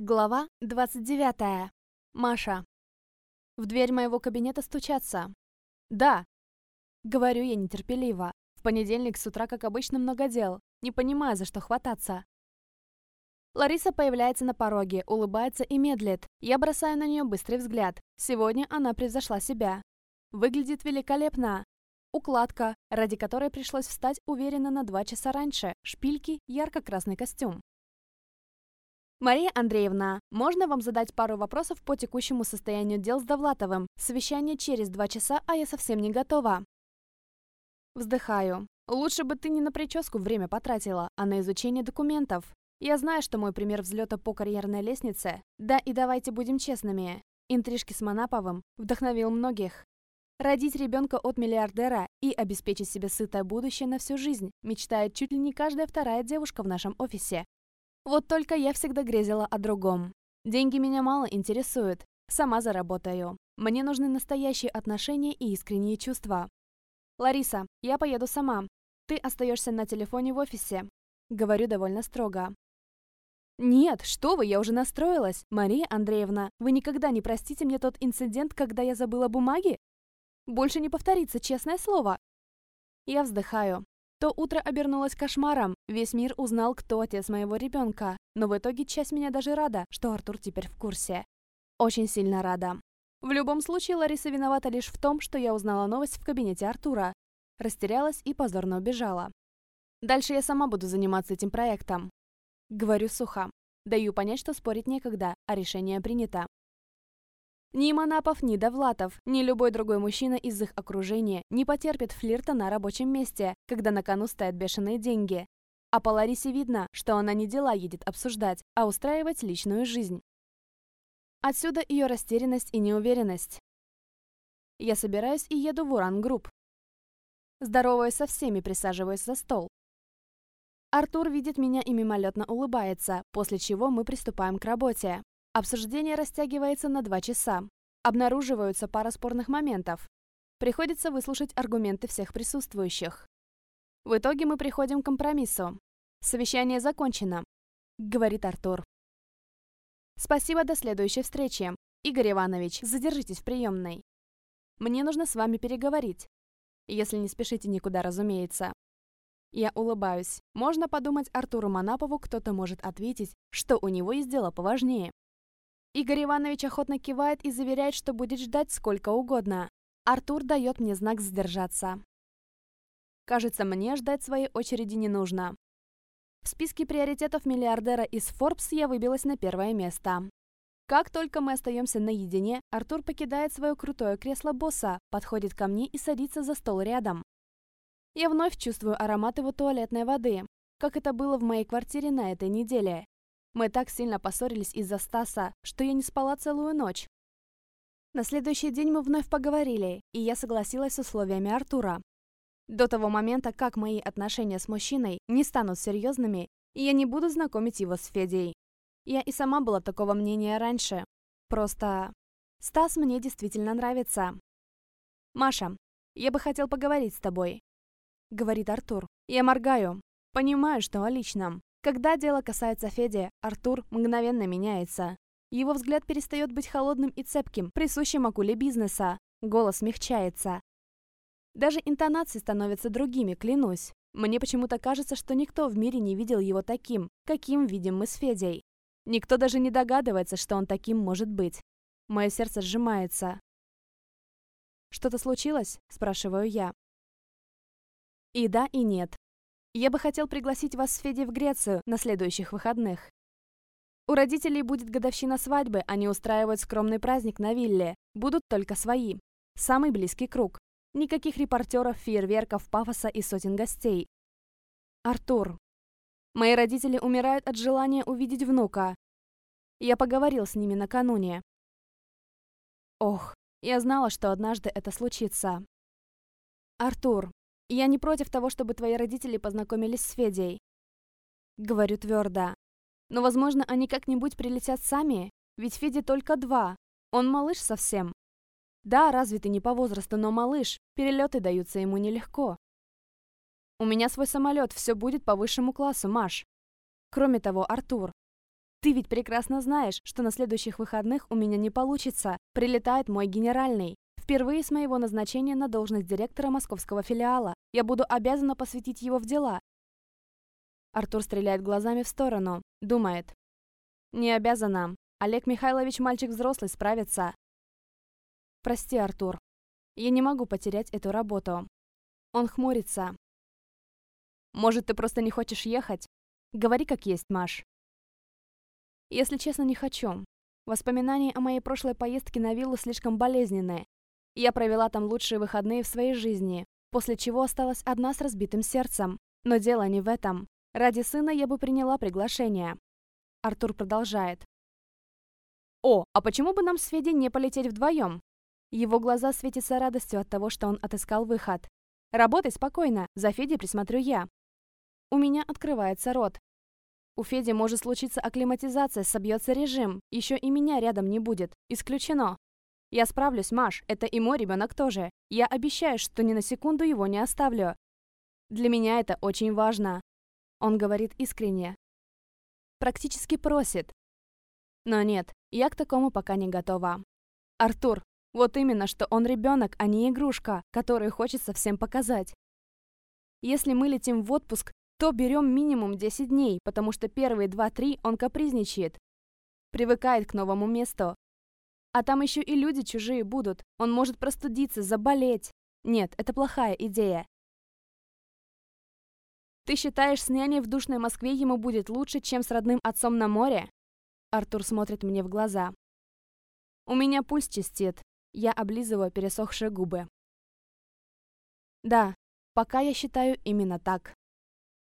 Глава 29. Маша. В дверь моего кабинета стучатся. «Да!» Говорю я нетерпеливо. В понедельник с утра, как обычно, много дел. Не понимаю, за что хвататься. Лариса появляется на пороге, улыбается и медлит. Я бросаю на нее быстрый взгляд. Сегодня она превзошла себя. Выглядит великолепно. Укладка, ради которой пришлось встать уверенно на два часа раньше. Шпильки, ярко-красный костюм. Мария Андреевна, можно вам задать пару вопросов по текущему состоянию дел с Довлатовым? Совещание через два часа, а я совсем не готова. Вздыхаю. Лучше бы ты не на прическу время потратила, а на изучение документов. Я знаю, что мой пример взлета по карьерной лестнице. Да и давайте будем честными. Интрижки с Манаповым вдохновил многих. Родить ребенка от миллиардера и обеспечить себе сытое будущее на всю жизнь мечтает чуть ли не каждая вторая девушка в нашем офисе. Вот только я всегда грезила о другом. Деньги меня мало интересуют. Сама заработаю. Мне нужны настоящие отношения и искренние чувства. Лариса, я поеду сама. Ты остаешься на телефоне в офисе. Говорю довольно строго. «Нет, что вы, я уже настроилась. Мария Андреевна, вы никогда не простите мне тот инцидент, когда я забыла бумаги? Больше не повторится, честное слово». Я вздыхаю. То утро обернулось кошмаром. Весь мир узнал, кто отец моего ребенка. Но в итоге часть меня даже рада, что Артур теперь в курсе. Очень сильно рада. В любом случае, Лариса виновата лишь в том, что я узнала новость в кабинете Артура. Растерялась и позорно убежала. Дальше я сама буду заниматься этим проектом. Говорю сухо. Даю понять, что спорить некогда, а решение принято. Ни Манапов, ни Довлатов, ни любой другой мужчина из их окружения не потерпит флирта на рабочем месте, когда на кону стоят бешеные деньги. А по Ларисе видно, что она не дела едет обсуждать, а устраивать личную жизнь. Отсюда ее растерянность и неуверенность. Я собираюсь и еду в Уран-групп. Здороваюсь со всеми, присаживаясь за стол. Артур видит меня и мимолетно улыбается, после чего мы приступаем к работе. Обсуждение растягивается на два часа. Обнаруживаются пара спорных моментов. Приходится выслушать аргументы всех присутствующих. В итоге мы приходим к компромиссу. «Совещание закончено», — говорит Артур. «Спасибо, до следующей встречи. Игорь Иванович, задержитесь в приемной. Мне нужно с вами переговорить. Если не спешите никуда, разумеется». Я улыбаюсь. Можно подумать, Артуру Манапову кто-то может ответить, что у него есть дело поважнее. Игорь Иванович охотно кивает и заверяет, что будет ждать сколько угодно. Артур дает мне знак сдержаться. Кажется, мне ждать своей очереди не нужно. В списке приоритетов миллиардера из Forbes я выбилась на первое место. Как только мы остаемся наедине, Артур покидает свое крутое кресло босса, подходит ко мне и садится за стол рядом. Я вновь чувствую аромат его туалетной воды, как это было в моей квартире на этой неделе. Мы так сильно поссорились из-за Стаса, что я не спала целую ночь. На следующий день мы вновь поговорили, и я согласилась с условиями Артура. До того момента, как мои отношения с мужчиной не станут серьезными, я не буду знакомить его с Федей. Я и сама была такого мнения раньше. Просто... Стас мне действительно нравится. «Маша, я бы хотел поговорить с тобой», — говорит Артур. Я моргаю. Понимаю, что о личном. Когда дело касается Феди, Артур мгновенно меняется. Его взгляд перестает быть холодным и цепким, присущим акуле бизнеса. Голос смягчается. Даже интонации становятся другими, клянусь. Мне почему-то кажется, что никто в мире не видел его таким, каким видим мы с Федей. Никто даже не догадывается, что он таким может быть. Мое сердце сжимается. «Что-то случилось?» – спрашиваю я. И да, и нет. Я бы хотел пригласить вас с Федей в Грецию на следующих выходных. У родителей будет годовщина свадьбы, они устраивают скромный праздник на вилле. Будут только свои. Самый близкий круг. Никаких репортеров, фейерверков, пафоса и сотен гостей. Артур. Мои родители умирают от желания увидеть внука. Я поговорил с ними накануне. Ох, я знала, что однажды это случится. Артур, я не против того, чтобы твои родители познакомились с Федей. Говорю твердо. Но, возможно, они как-нибудь прилетят сами, ведь Феде только два. Он малыш совсем. Да, разве ты не по возрасту, но малыш. Перелеты даются ему нелегко. У меня свой самолет, все будет по высшему классу, Маш. Кроме того, Артур. Ты ведь прекрасно знаешь, что на следующих выходных у меня не получится. Прилетает мой генеральный. Впервые с моего назначения на должность директора московского филиала. Я буду обязана посвятить его в дела. Артур стреляет глазами в сторону. Думает. Не обязана. Олег Михайлович мальчик взрослый, справится. Прости, Артур. Я не могу потерять эту работу. Он хмурится. Может, ты просто не хочешь ехать? Говори как есть, Маш. Если честно, не хочу. Воспоминания о моей прошлой поездке на виллу слишком болезненные. Я провела там лучшие выходные в своей жизни, после чего осталась одна с разбитым сердцем. Но дело не в этом. Ради сына я бы приняла приглашение. Артур продолжает. «О, а почему бы нам с Федей не полететь вдвоем?» Его глаза светятся радостью от того, что он отыскал выход. «Работай спокойно, за Федей присмотрю я». У меня открывается рот. У Феди может случиться акклиматизация, собьется режим. Еще и меня рядом не будет. Исключено. Я справлюсь, Маш. Это и мой ребенок тоже. Я обещаю, что ни на секунду его не оставлю. Для меня это очень важно. Он говорит искренне. Практически просит. Но нет, я к такому пока не готова. Артур, вот именно, что он ребенок, а не игрушка, которую хочется всем показать. Если мы летим в отпуск, то берем минимум 10 дней, потому что первые 2-3 он капризничает. Привыкает к новому месту. А там еще и люди чужие будут. Он может простудиться, заболеть. Нет, это плохая идея. Ты считаешь, с няней в душной Москве ему будет лучше, чем с родным отцом на море? Артур смотрит мне в глаза. У меня пульс чистит. Я облизываю пересохшие губы. Да, пока я считаю именно так.